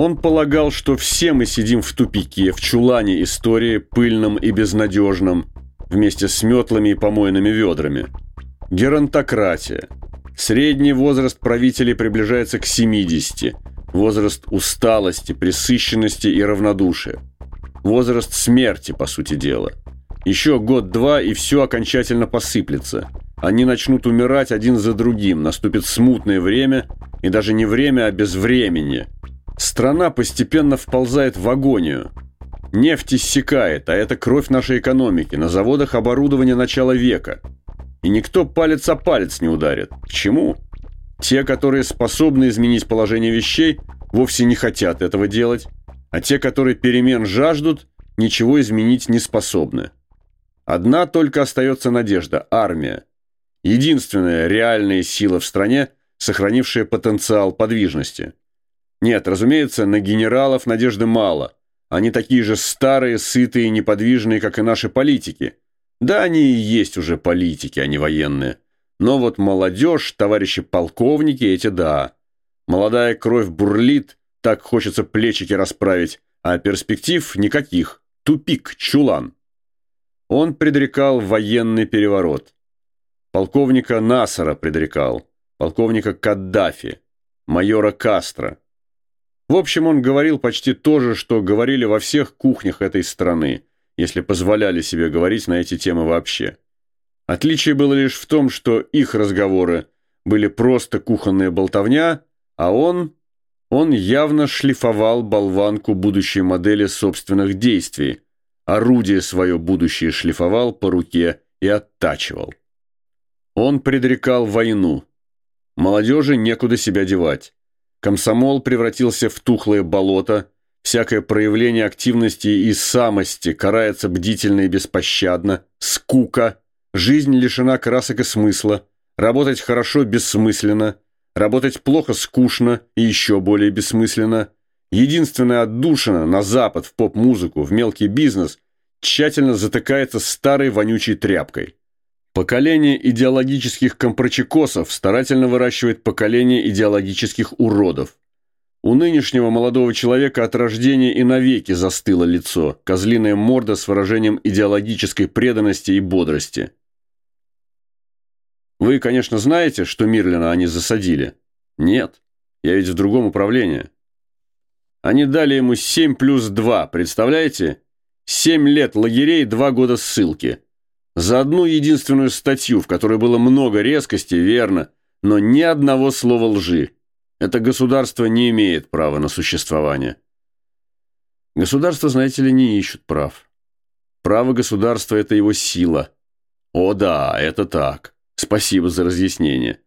Он полагал, что все мы сидим в тупике, в чулане истории, пыльном и безнадежном, вместе с метлами и помойными ведрами. Геронтократия. Средний возраст правителей приближается к 70. Возраст усталости, пресыщенности и равнодушия. Возраст смерти, по сути дела. Еще год-два, и все окончательно посыплется. Они начнут умирать один за другим, наступит смутное время, и даже не время, а безвременье. Страна постепенно вползает в агонию. Нефть иссякает, а это кровь нашей экономики. На заводах оборудование начала века. И никто палец о палец не ударит. К чему? Те, которые способны изменить положение вещей, вовсе не хотят этого делать, а те, которые перемен жаждут, ничего изменить не способны. Одна только остается надежда – армия. Единственная реальная сила в стране, сохранившая потенциал подвижности. Нет, разумеется, на генералов надежды мало. Они такие же старые, сытые и неподвижные, как и наши политики. Да, они и есть уже политики, а не военные. Но вот молодежь, товарищи полковники, эти да. Молодая кровь бурлит, так хочется плечики расправить, а перспектив никаких. Тупик, чулан. Он предрекал военный переворот. Полковника Насара предрекал, полковника Каддафи, майора Кастро. В общем, он говорил почти то же, что говорили во всех кухнях этой страны, если позволяли себе говорить на эти темы вообще. Отличие было лишь в том, что их разговоры были просто кухонная болтовня, а он... Он явно шлифовал болванку будущей модели собственных действий, орудие свое будущее шлифовал по руке и оттачивал. Он предрекал войну. Молодежи некуда себя девать. Комсомол превратился в тухлое болото, всякое проявление активности и самости карается бдительно и беспощадно, скука, жизнь лишена красок и смысла, работать хорошо бессмысленно, работать плохо скучно и еще более бессмысленно. Единственная отдушина на запад, в поп-музыку, в мелкий бизнес тщательно затыкается старой вонючей тряпкой. Поколение идеологических компрочекосов старательно выращивает поколение идеологических уродов. У нынешнего молодого человека от рождения и навеки застыло лицо, козлиная морда с выражением идеологической преданности и бодрости. Вы, конечно, знаете, что Мирлина они засадили? Нет, я ведь в другом управлении. Они дали ему 7 плюс 2, представляете? 7 лет лагерей, 2 года ссылки. За одну единственную статью, в которой было много резкости, верно, но ни одного слова лжи. Это государство не имеет права на существование. Государство, знаете ли, не ищут прав. Право государства – это его сила. О да, это так. Спасибо за разъяснение.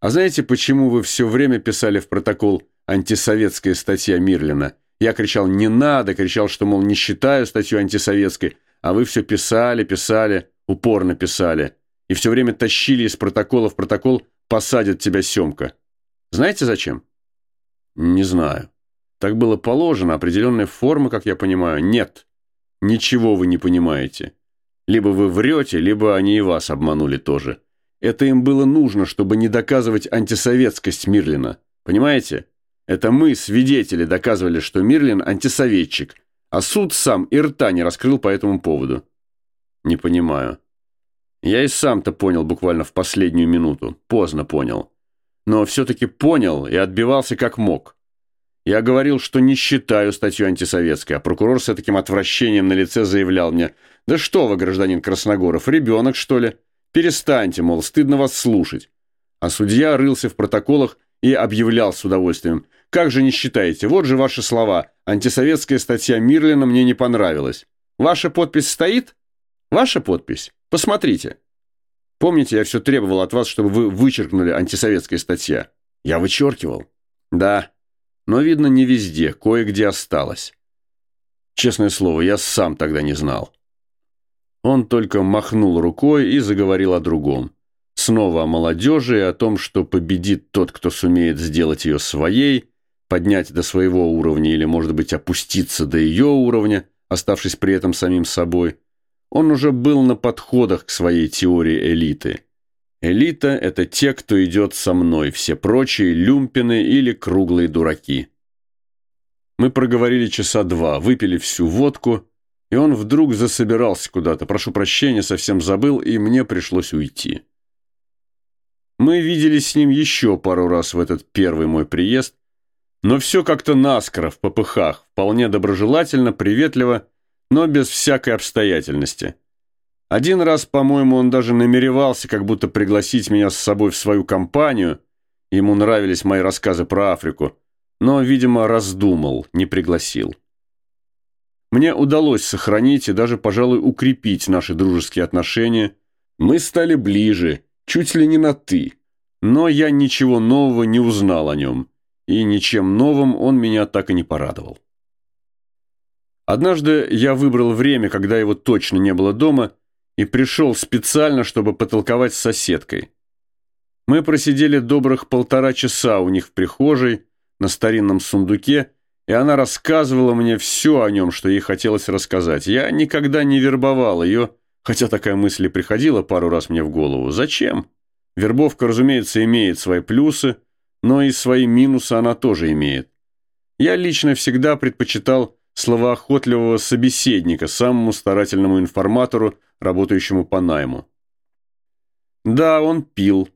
А знаете, почему вы все время писали в протокол «антисоветская статья Мирлина»? Я кричал «не надо», кричал, что, мол, не считаю статью антисоветской, а вы все писали, писали упорно писали, и все время тащили из протокола в протокол «посадят тебя, Семка». Знаете зачем? Не знаю. Так было положено, определенная форма, как я понимаю. Нет, ничего вы не понимаете. Либо вы врете, либо они и вас обманули тоже. Это им было нужно, чтобы не доказывать антисоветскость Мирлина. Понимаете? Это мы, свидетели, доказывали, что Мирлин антисоветчик, а суд сам и рта не раскрыл по этому поводу. Не понимаю. Я и сам-то понял буквально в последнюю минуту. Поздно понял. Но все-таки понял и отбивался как мог. Я говорил, что не считаю статью антисоветской, а прокурор с таким отвращением на лице заявлял мне, «Да что вы, гражданин Красногоров, ребенок, что ли? Перестаньте, мол, стыдно вас слушать». А судья рылся в протоколах и объявлял с удовольствием, «Как же не считаете? Вот же ваши слова. Антисоветская статья Мирлина мне не понравилась. Ваша подпись стоит?» Ваша подпись? Посмотрите. Помните, я все требовал от вас, чтобы вы вычеркнули антисоветская статья? Я вычеркивал. Да, но, видно, не везде, кое-где осталось. Честное слово, я сам тогда не знал. Он только махнул рукой и заговорил о другом. Снова о молодежи и о том, что победит тот, кто сумеет сделать ее своей, поднять до своего уровня или, может быть, опуститься до ее уровня, оставшись при этом самим собой – он уже был на подходах к своей теории элиты. Элита – это те, кто идет со мной, все прочие – люмпины или круглые дураки. Мы проговорили часа два, выпили всю водку, и он вдруг засобирался куда-то. Прошу прощения, совсем забыл, и мне пришлось уйти. Мы виделись с ним еще пару раз в этот первый мой приезд, но все как-то наскоро, в попыхах, вполне доброжелательно, приветливо, но без всякой обстоятельности. Один раз, по-моему, он даже намеревался как будто пригласить меня с собой в свою компанию. Ему нравились мои рассказы про Африку, но, видимо, раздумал, не пригласил. Мне удалось сохранить и даже, пожалуй, укрепить наши дружеские отношения. Мы стали ближе, чуть ли не на «ты». Но я ничего нового не узнал о нем, и ничем новым он меня так и не порадовал. Однажды я выбрал время, когда его точно не было дома, и пришел специально, чтобы потолковать с соседкой. Мы просидели добрых полтора часа у них в прихожей, на старинном сундуке, и она рассказывала мне все о нем, что ей хотелось рассказать. Я никогда не вербовал ее, хотя такая мысль и приходила пару раз мне в голову. Зачем? Вербовка, разумеется, имеет свои плюсы, но и свои минусы она тоже имеет. Я лично всегда предпочитал словоохотливого собеседника самому старательному информатору, работающему по найму. Да, он пил.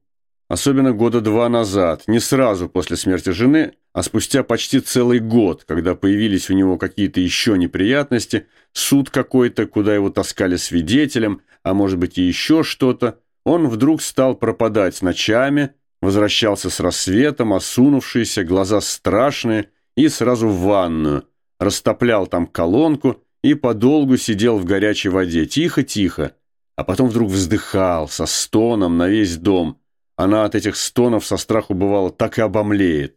Особенно года два назад, не сразу после смерти жены, а спустя почти целый год, когда появились у него какие-то еще неприятности, суд какой-то, куда его таскали свидетелем, а может быть и еще что-то, он вдруг стал пропадать ночами, возвращался с рассветом, осунувшийся, глаза страшные, и сразу в ванную – растоплял там колонку и подолгу сидел в горячей воде, тихо-тихо, а потом вдруг вздыхал со стоном на весь дом. Она от этих стонов со страху бывало так и обомлеет.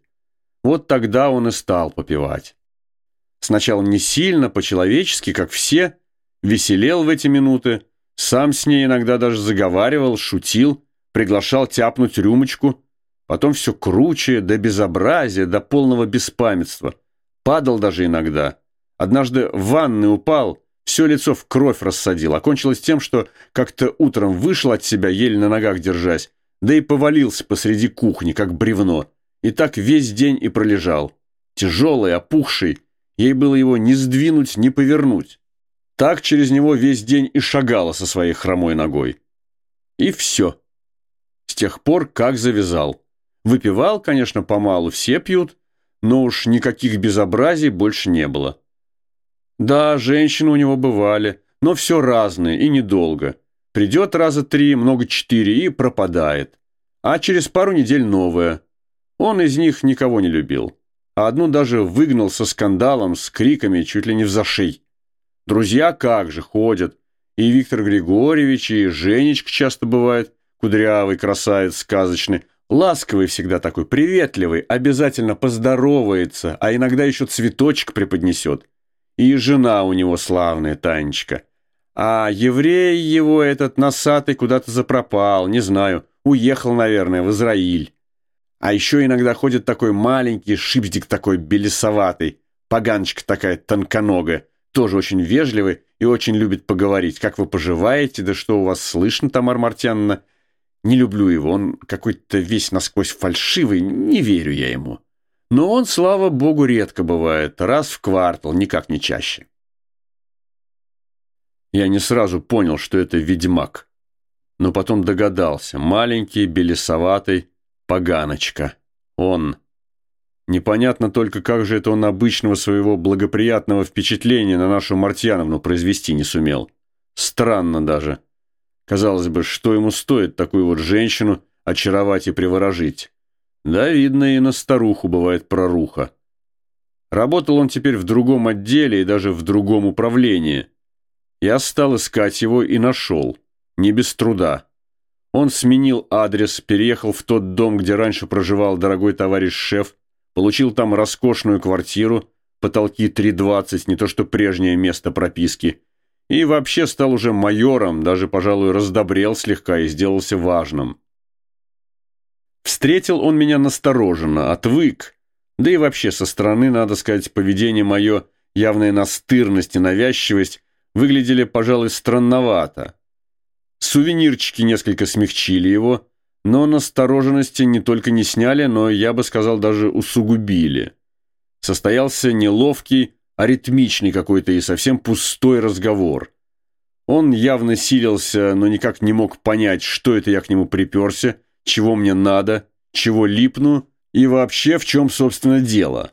Вот тогда он и стал попивать. Сначала не сильно, по-человечески, как все, веселел в эти минуты, сам с ней иногда даже заговаривал, шутил, приглашал тяпнуть рюмочку, потом все круче, до безобразия, до полного беспамятства – Падал даже иногда. Однажды в ванной упал, все лицо в кровь рассадил. Окончилось тем, что как-то утром вышел от себя, еле на ногах держась, да и повалился посреди кухни, как бревно. И так весь день и пролежал. Тяжелый, опухший. Ей было его ни сдвинуть, ни повернуть. Так через него весь день и шагала со своей хромой ногой. И все. С тех пор как завязал. Выпивал, конечно, помалу, все пьют, но уж никаких безобразий больше не было. Да, женщины у него бывали, но все разные и недолго. Придет раза три, много четыре и пропадает. А через пару недель новая. Он из них никого не любил. А одну даже выгнал со скандалом, с криками чуть ли не в зашей. Друзья как же ходят. И Виктор Григорьевич, и Женечка часто бывает, кудрявый, красавец, сказочный, Ласковый всегда такой, приветливый, обязательно поздоровается, а иногда еще цветочек преподнесет. И жена у него славная, Танечка. А еврей его этот носатый куда-то запропал, не знаю, уехал, наверное, в Израиль. А еще иногда ходит такой маленький шипздик такой белесоватый, поганочка такая тонконогая, тоже очень вежливый и очень любит поговорить. Как вы поживаете, да что у вас слышно, Тамара Мартьяновна? Не люблю его, он какой-то весь насквозь фальшивый, не верю я ему. Но он, слава богу, редко бывает, раз в квартал, никак не чаще. Я не сразу понял, что это ведьмак, но потом догадался. Маленький, белесоватый, поганочка. Он. Непонятно только, как же это он обычного своего благоприятного впечатления на нашу Мартьяновну произвести не сумел. Странно даже. Казалось бы, что ему стоит такую вот женщину очаровать и приворожить? Да, видно, и на старуху бывает проруха. Работал он теперь в другом отделе и даже в другом управлении. Я стал искать его и нашел. Не без труда. Он сменил адрес, переехал в тот дом, где раньше проживал дорогой товарищ шеф, получил там роскошную квартиру, потолки 3,20, не то что прежнее место прописки, и вообще стал уже майором, даже, пожалуй, раздобрел слегка и сделался важным. Встретил он меня настороженно, отвык, да и вообще со стороны, надо сказать, поведение мое, явная настырность и навязчивость выглядели, пожалуй, странновато. Сувенирчики несколько смягчили его, но настороженности не только не сняли, но, я бы сказал, даже усугубили. состоялся неловкий, аритмичный какой-то и совсем пустой разговор. Он явно силился, но никак не мог понять, что это я к нему приперся, чего мне надо, чего липну и вообще в чем, собственно, дело.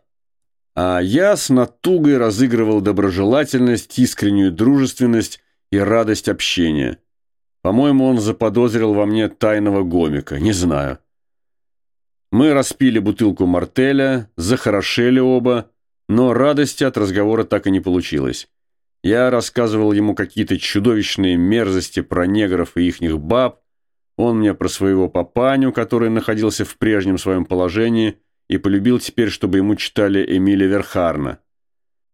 А я с натугой разыгрывал доброжелательность, искреннюю дружественность и радость общения. По-моему, он заподозрил во мне тайного гомика, не знаю. Мы распили бутылку мартеля, захорошели оба, но радости от разговора так и не получилось. Я рассказывал ему какие-то чудовищные мерзости про негров и ихних баб, он мне про своего папаню, который находился в прежнем своем положении и полюбил теперь, чтобы ему читали Эмиля Верхарна.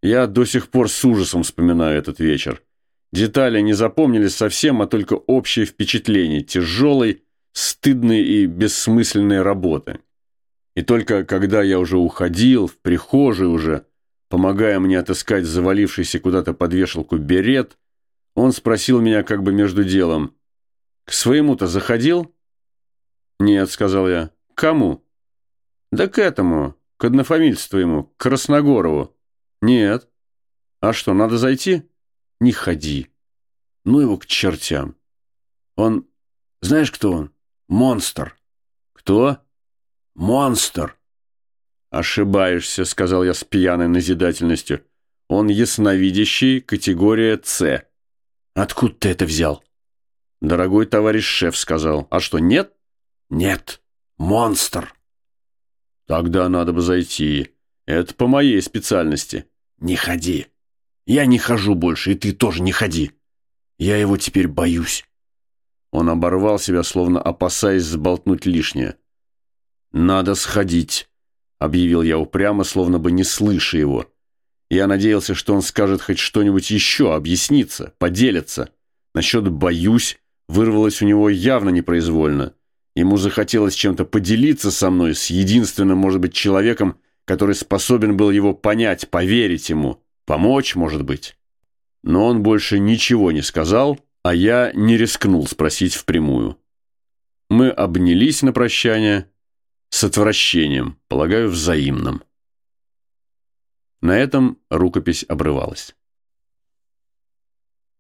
Я до сих пор с ужасом вспоминаю этот вечер. Детали не запомнились совсем, а только общее впечатление тяжелой, стыдной и бессмысленной работы. И только когда я уже уходил, в прихожей уже, помогая мне отыскать завалившийся куда-то под вешалку берет, он спросил меня как бы между делом. «К своему-то заходил?» «Нет», — сказал я. «Кому?» «Да к этому, к однофамильцу твоему, к Красногорову». «Нет». «А что, надо зайти?» Не ходи. Ну его к чертям. Он... Знаешь, кто он? Монстр. Кто? Монстр. Ошибаешься, сказал я с пьяной назидательностью. Он ясновидящий, категория С. Откуда ты это взял? Дорогой товарищ шеф сказал. А что, нет? Нет. Монстр. Тогда надо бы зайти. Это по моей специальности. Не ходи. Я не хожу больше, и ты тоже не ходи. Я его теперь боюсь». Он оборвал себя, словно опасаясь сболтнуть лишнее. «Надо сходить», — объявил я упрямо, словно бы не слыша его. Я надеялся, что он скажет хоть что-нибудь еще, объяснится, поделится. Насчет «боюсь» вырвалось у него явно непроизвольно. Ему захотелось чем-то поделиться со мной, с единственным, может быть, человеком, который способен был его понять, поверить ему. Помочь, может быть. Но он больше ничего не сказал, а я не рискнул спросить впрямую. Мы обнялись на прощание с отвращением, полагаю, взаимным. На этом рукопись обрывалась.